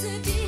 to